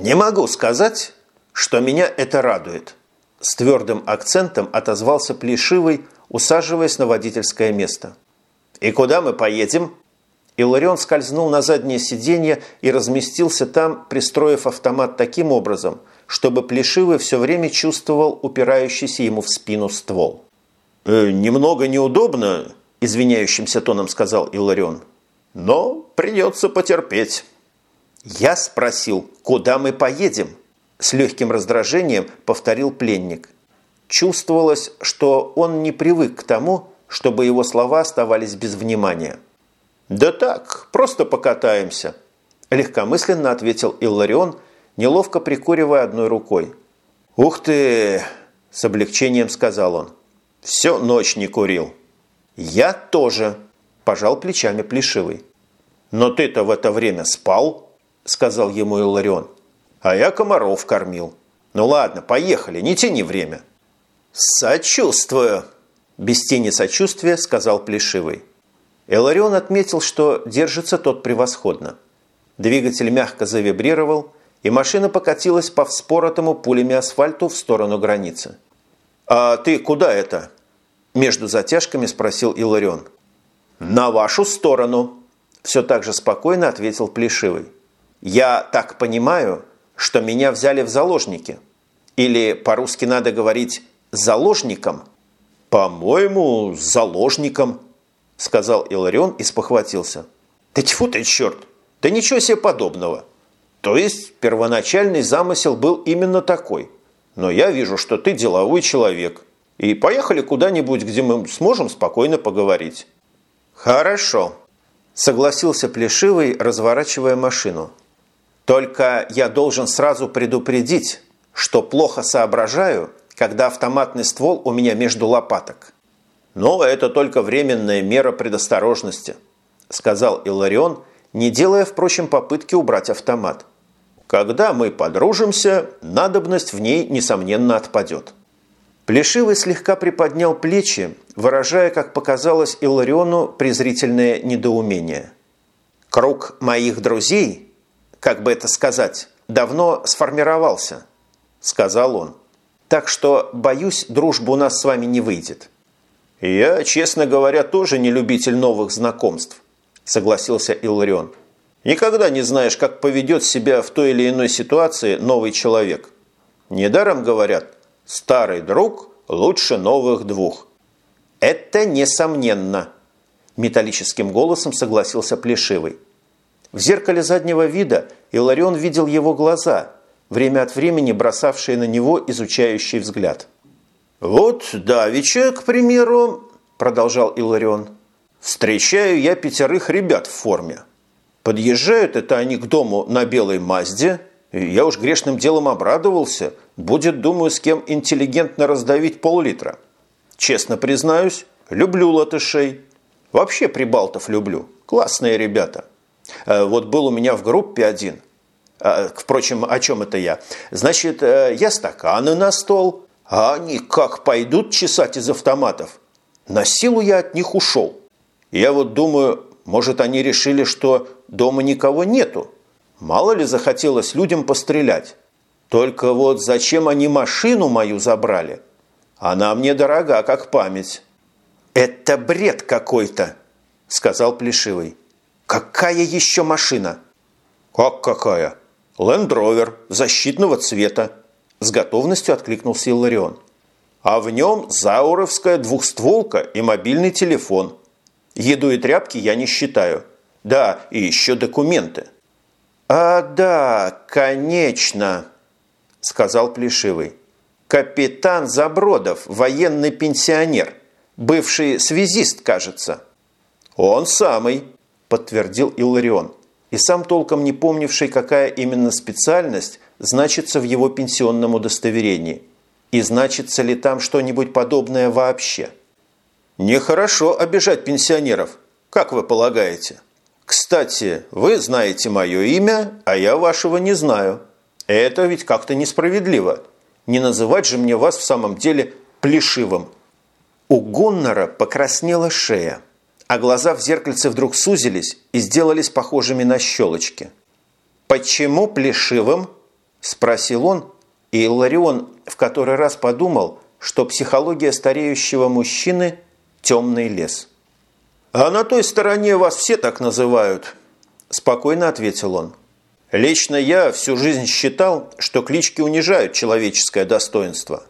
«Не могу сказать, что меня это радует», – с твердым акцентом отозвался Плешивый, усаживаясь на водительское место. «И куда мы поедем?» Иларион скользнул на заднее сиденье и разместился там, пристроив автомат таким образом, чтобы Плешивый все время чувствовал упирающийся ему в спину ствол. «Э, «Немного неудобно», – извиняющимся тоном сказал Иларион. «Но придется потерпеть». «Я спросил, куда мы поедем?» С легким раздражением повторил пленник. Чувствовалось, что он не привык к тому, чтобы его слова оставались без внимания. «Да так, просто покатаемся», – легкомысленно ответил Илларион, неловко прикуривая одной рукой. «Ух ты!» – с облегчением сказал он. «Всю ночь не курил». «Я тоже», – пожал плечами Плешивый. «Но ты-то в это время спал», – сказал ему Илларион. «А я комаров кормил. Ну ладно, поехали, не тяни время». «Сочувствую», – без тени сочувствия сказал Плешивый. Эларион отметил, что держится тот превосходно. Двигатель мягко завибрировал, и машина покатилась по вспоротому пулями асфальту в сторону границы. «А ты куда это?» Между затяжками спросил Иларион. «На вашу сторону», – все так же спокойно ответил Плешивый. «Я так понимаю, что меня взяли в заложники. Или по-русски надо говорить «заложником». «По-моему, заложником», сказал Иларион и спохватился. «Да тьфу ты, черт! Да ничего себе подобного!» То есть первоначальный замысел был именно такой. Но я вижу, что ты деловой человек. И поехали куда-нибудь, где мы сможем спокойно поговорить. Хорошо, согласился Плешивый, разворачивая машину. Только я должен сразу предупредить, что плохо соображаю, когда автоматный ствол у меня между лопаток. «Но это только временная мера предосторожности», – сказал Иларион, не делая, впрочем, попытки убрать автомат. «Когда мы подружимся, надобность в ней, несомненно, отпадет». Плешивый слегка приподнял плечи, выражая, как показалось Илариону, презрительное недоумение. «Круг моих друзей, как бы это сказать, давно сформировался», – сказал он. «Так что, боюсь, дружба у нас с вами не выйдет». «Я, честно говоря, тоже не любитель новых знакомств», – согласился Илларион. «Никогда не знаешь, как поведет себя в той или иной ситуации новый человек. Недаром говорят, старый друг лучше новых двух». «Это несомненно», – металлическим голосом согласился Плешивый. В зеркале заднего вида Иларион видел его глаза, время от времени бросавшие на него изучающий взгляд. «Вот давеча, к примеру, – продолжал Иларион, – встречаю я пятерых ребят в форме. Подъезжают это они к дому на белой Мазде, я уж грешным делом обрадовался, будет, думаю, с кем интеллигентно раздавить пол-литра. Честно признаюсь, люблю латышей. Вообще прибалтов люблю. Классные ребята. Э, вот был у меня в группе один. Э, впрочем, о чем это я? Значит, э, я стаканы на стол, а они как пойдут чесать из автоматов. На силу я от них ушел. Я вот думаю, может, они решили, что дома никого нету. Мало ли захотелось людям пострелять. Только вот зачем они машину мою забрали? Она мне дорога, как память. «Это бред какой-то», – сказал Плешивый. «Какая еще машина?» «Как какая? Лендровер, защитного цвета. С готовностью откликнулся Илларион. А в нем зауровская двухстволка и мобильный телефон. Еду и тряпки я не считаю. Да, и еще документы. «А, да, конечно», – сказал Плешивый. «Капитан Забродов, военный пенсионер, бывший связист, кажется». «Он самый», – подтвердил Илларион, и сам толком не помнивший, какая именно специальность значится в его пенсионном удостоверении. И значится ли там что-нибудь подобное вообще? Нехорошо обижать пенсионеров, как вы полагаете? Кстати, вы знаете мое имя, а я вашего не знаю. Это ведь как-то несправедливо. Не называть же мне вас в самом деле плешивым. У Гоннора покраснела шея, а глаза в зеркальце вдруг сузились и сделались похожими на щелочки. «Почему плешивым?» – спросил он, и Иларион в который раз подумал, что психология стареющего мужчины – темный лес. «А на той стороне вас все так называют», – спокойно ответил он. «Лично я всю жизнь считал, что клички унижают человеческое достоинство.